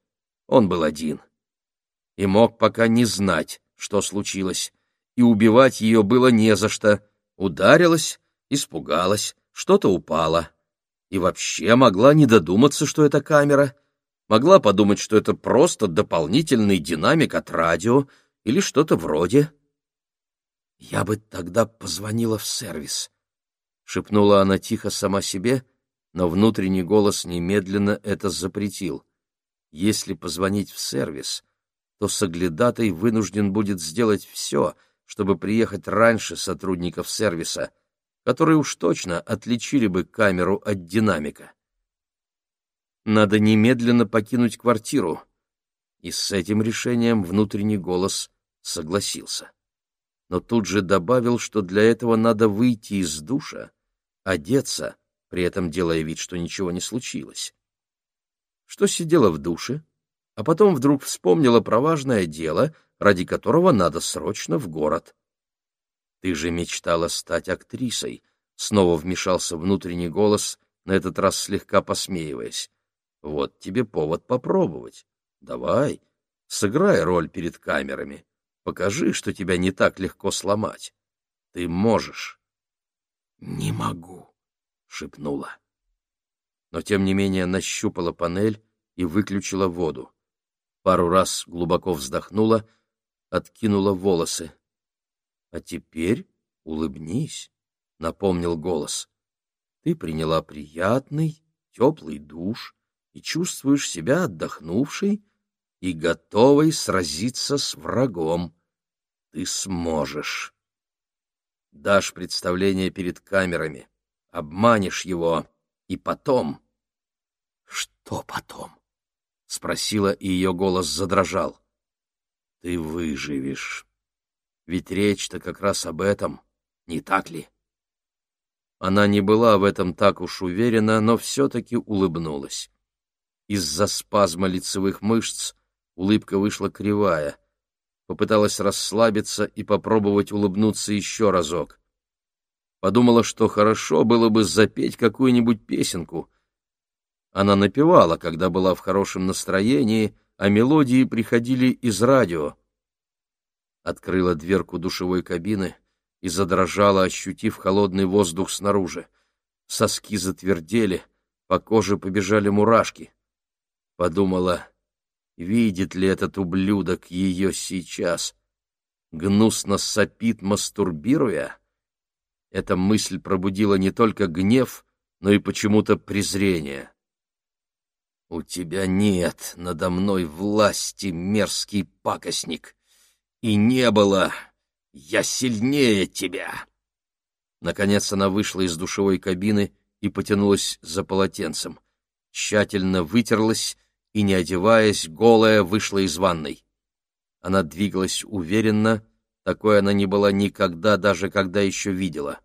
он был один. И мог пока не знать, что случилось, и убивать ее было не за что. Ударилась, испугалась, что-то упало. И вообще могла не додуматься, что это камера. Могла подумать, что это просто дополнительный динамик от радио или что-то вроде. «Я бы тогда позвонила в сервис», — шепнула она тихо сама себе, но внутренний голос немедленно это запретил. Если позвонить в сервис, то соглядатай вынужден будет сделать все, чтобы приехать раньше сотрудников сервиса, которые уж точно отличили бы камеру от динамика. Надо немедленно покинуть квартиру. И с этим решением внутренний голос согласился. Но тут же добавил, что для этого надо выйти из душа, одеться, при этом делая вид, что ничего не случилось. Что сидела в душе, а потом вдруг вспомнила про важное дело, ради которого надо срочно в город. «Ты же мечтала стать актрисой», — снова вмешался внутренний голос, на этот раз слегка посмеиваясь. «Вот тебе повод попробовать. Давай, сыграй роль перед камерами. Покажи, что тебя не так легко сломать. Ты можешь». «Не могу», — шепнула. Но тем не менее нащупала панель и выключила воду пару раз глубоко вздохнула, откинула волосы. — А теперь улыбнись, — напомнил голос. — Ты приняла приятный, теплый душ и чувствуешь себя отдохнувшей и готовой сразиться с врагом. Ты сможешь. Дашь представление перед камерами, обманешь его, и потом... Что потом? — спросила, и ее голос задрожал. — Ты выживешь. Ведь речь-то как раз об этом, не так ли? Она не была в этом так уж уверена, но все-таки улыбнулась. Из-за спазма лицевых мышц улыбка вышла кривая. Попыталась расслабиться и попробовать улыбнуться еще разок. Подумала, что хорошо было бы запеть какую-нибудь песенку, она напевала, когда была в хорошем настроении, а мелодии приходили из радио. Открыла дверку душевой кабины и задрожала, ощутив холодный воздух снаружи. Соски затвердели, по коже побежали мурашки. Подумала, видит ли этот ублюдок ее сейчас. Гнусно сопит, мастурбируя. Эта мысль пробудила не только гнев, но и почему-то презрение. У тебя нет надо мной власти, мерзкий пакостник. И не было. Я сильнее тебя. Наконец она вышла из душевой кабины и потянулась за полотенцем. Тщательно вытерлась и, не одеваясь, голая вышла из ванной. Она двигалась уверенно, такой она не была никогда, даже когда еще видела.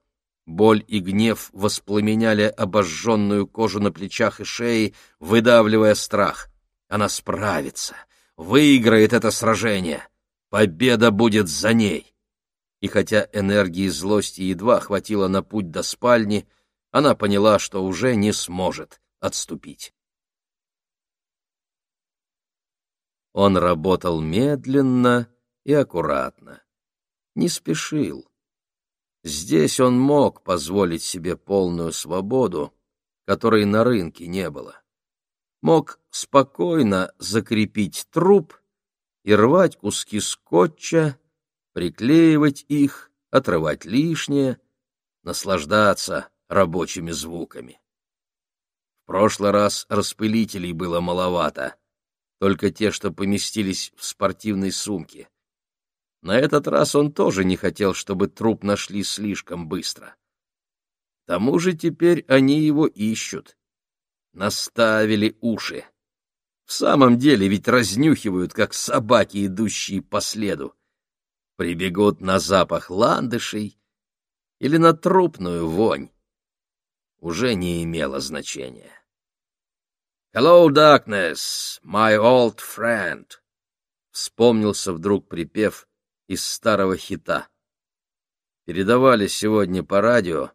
Боль и гнев воспламеняли обожженную кожу на плечах и шее, выдавливая страх. Она справится, выиграет это сражение. Победа будет за ней. И хотя энергии злости едва хватило на путь до спальни, она поняла, что уже не сможет отступить. Он работал медленно и аккуратно, не спешил Здесь он мог позволить себе полную свободу, которой на рынке не было. Мог спокойно закрепить труп и рвать куски скотча, приклеивать их, отрывать лишнее, наслаждаться рабочими звуками. В прошлый раз распылителей было маловато, только те, что поместились в спортивной сумке. На этот раз он тоже не хотел, чтобы труп нашли слишком быстро. К тому же теперь они его ищут. Наставили уши. В самом деле ведь разнюхивают, как собаки, идущие по следу. Прибегут на запах ландышей или на трупную вонь. Уже не имело значения. «Hello, darkness, my old friend!» Вспомнился вдруг припев, из старого хита. Передавали сегодня по радио,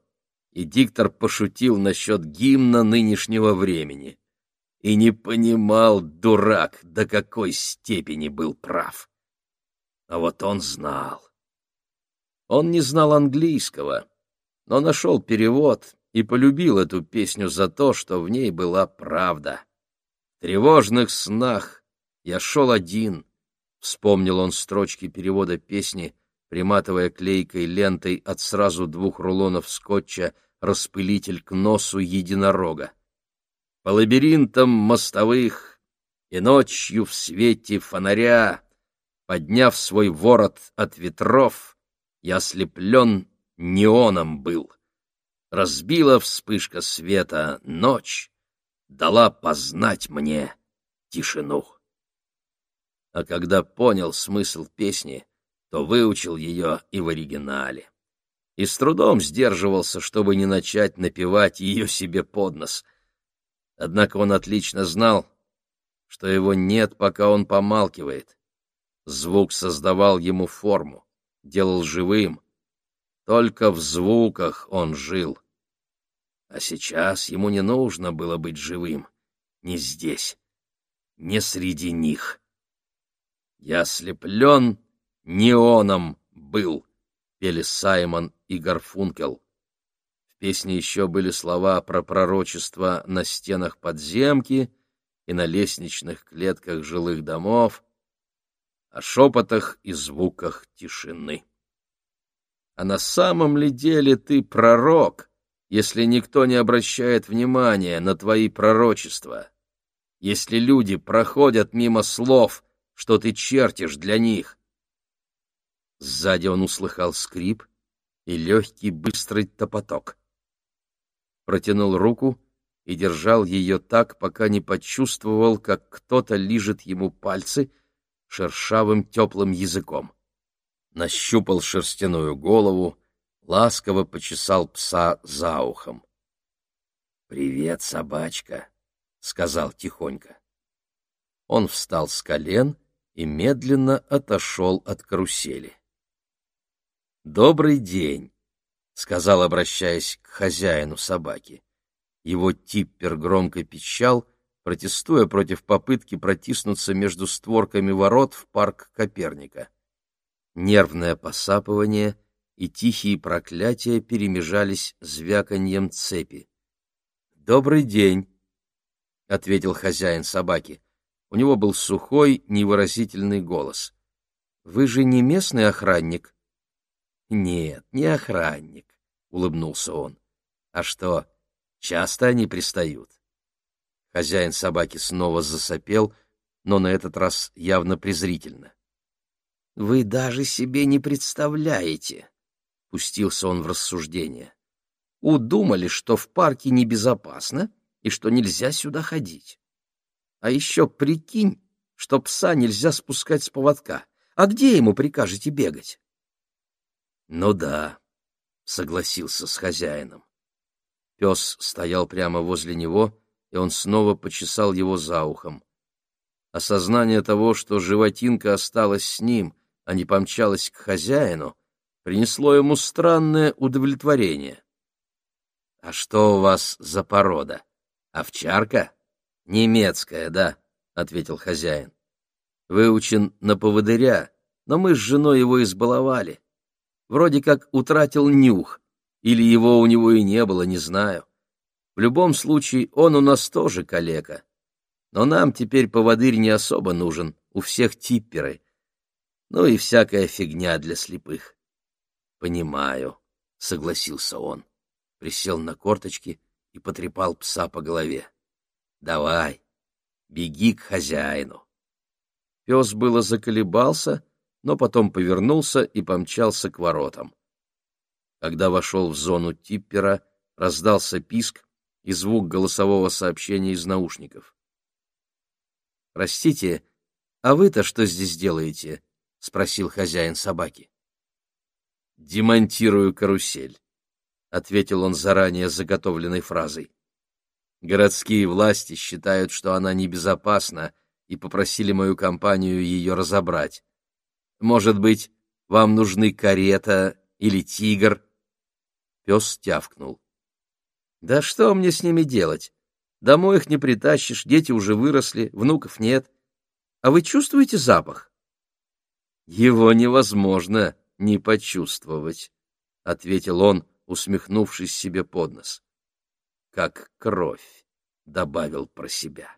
и диктор пошутил насчет гимна нынешнего времени. И не понимал, дурак, до какой степени был прав. А вот он знал. Он не знал английского, но нашел перевод и полюбил эту песню за то, что в ней была правда. В тревожных снах я шел один, Вспомнил он строчки перевода песни, приматывая клейкой лентой от сразу двух рулонов скотча распылитель к носу единорога. По лабиринтам мостовых и ночью в свете фонаря Подняв свой ворот от ветров, я ослеплен неоном был. Разбила вспышка света ночь, дала познать мне тишину. А когда понял смысл песни, то выучил ее и в оригинале. И с трудом сдерживался, чтобы не начать напевать ее себе под нос. Однако он отлично знал, что его нет, пока он помалкивает. Звук создавал ему форму, делал живым. Только в звуках он жил. А сейчас ему не нужно было быть живым. Не здесь, не среди них. Я ослеплен неоном был, пели Саймон и Гарфункел. Песне еще были слова про пророчество на стенах подземки и на лестничных клетках жилых домов, о шепотах и звуках тишины. А на самом ли деле ты пророк, если никто не обращает внимания на твои пророчества? Если люди проходят мимо слов, что ты чертишь для них? Сзади он услыхал скрип и легкий быстрый топоток. Протянул руку и держал ее так, пока не почувствовал, как кто-то лижет ему пальцы шершавым теплым языком. Нащупал шерстяную голову, ласково почесал пса за ухом. — Привет, собачка, — сказал тихонько. Он встал с колен и медленно отошел от карусели. «Добрый день», — сказал, обращаясь к хозяину собаки. Его типпер громко пищал, протестуя против попытки протиснуться между створками ворот в парк Коперника. Нервное посапывание и тихие проклятия перемежались звяканьем цепи. «Добрый день», — ответил хозяин собаки. У него был сухой, невыразительный голос. «Вы же не местный охранник?» Нет, не охранник, улыбнулся он. А что, часто они пристают? Хозяин собаки снова засопел, но на этот раз явно презрительно. Вы даже себе не представляете, пустился он в рассуждение. Удумали, что в парке небезопасно и что нельзя сюда ходить. А еще прикинь, что пса нельзя спускать с поводка. А где ему прикажете бегать? Ну да, согласился с хозяином. Пес стоял прямо возле него, и он снова почесал его за ухом. Осознание того, что животинка осталась с ним, а не помчалась к хозяину, принесло ему странное удовлетворение. — А что у вас за порода? Овчарка? — Немецкая, да, — ответил хозяин. — Выучен на поводыря, но мы с женой его избаловали вроде как утратил нюх, или его у него и не было, не знаю. В любом случае, он у нас тоже калека. Но нам теперь поводырь не особо нужен, у всех типперы. Ну и всякая фигня для слепых. Понимаю, согласился он. Присел на корточки и потрепал пса по голове. Давай, беги к хозяину. Пес было заколебался, но потом повернулся и помчался к воротам. Когда вошел в зону типпера, раздался писк и звук голосового сообщения из наушников. «Простите, а вы-то что здесь делаете?» — спросил хозяин собаки. «Демонтирую карусель», — ответил он заранее заготовленной фразой. «Городские власти считают, что она небезопасна, и попросили мою компанию ее разобрать. Может быть, вам нужны карета или тигр?» Пес тявкнул. «Да что мне с ними делать? Домой их не притащишь, дети уже выросли, внуков нет. А вы чувствуете запах?» «Его невозможно не почувствовать», — ответил он, усмехнувшись себе под нос. «Как кровь», — добавил про себя.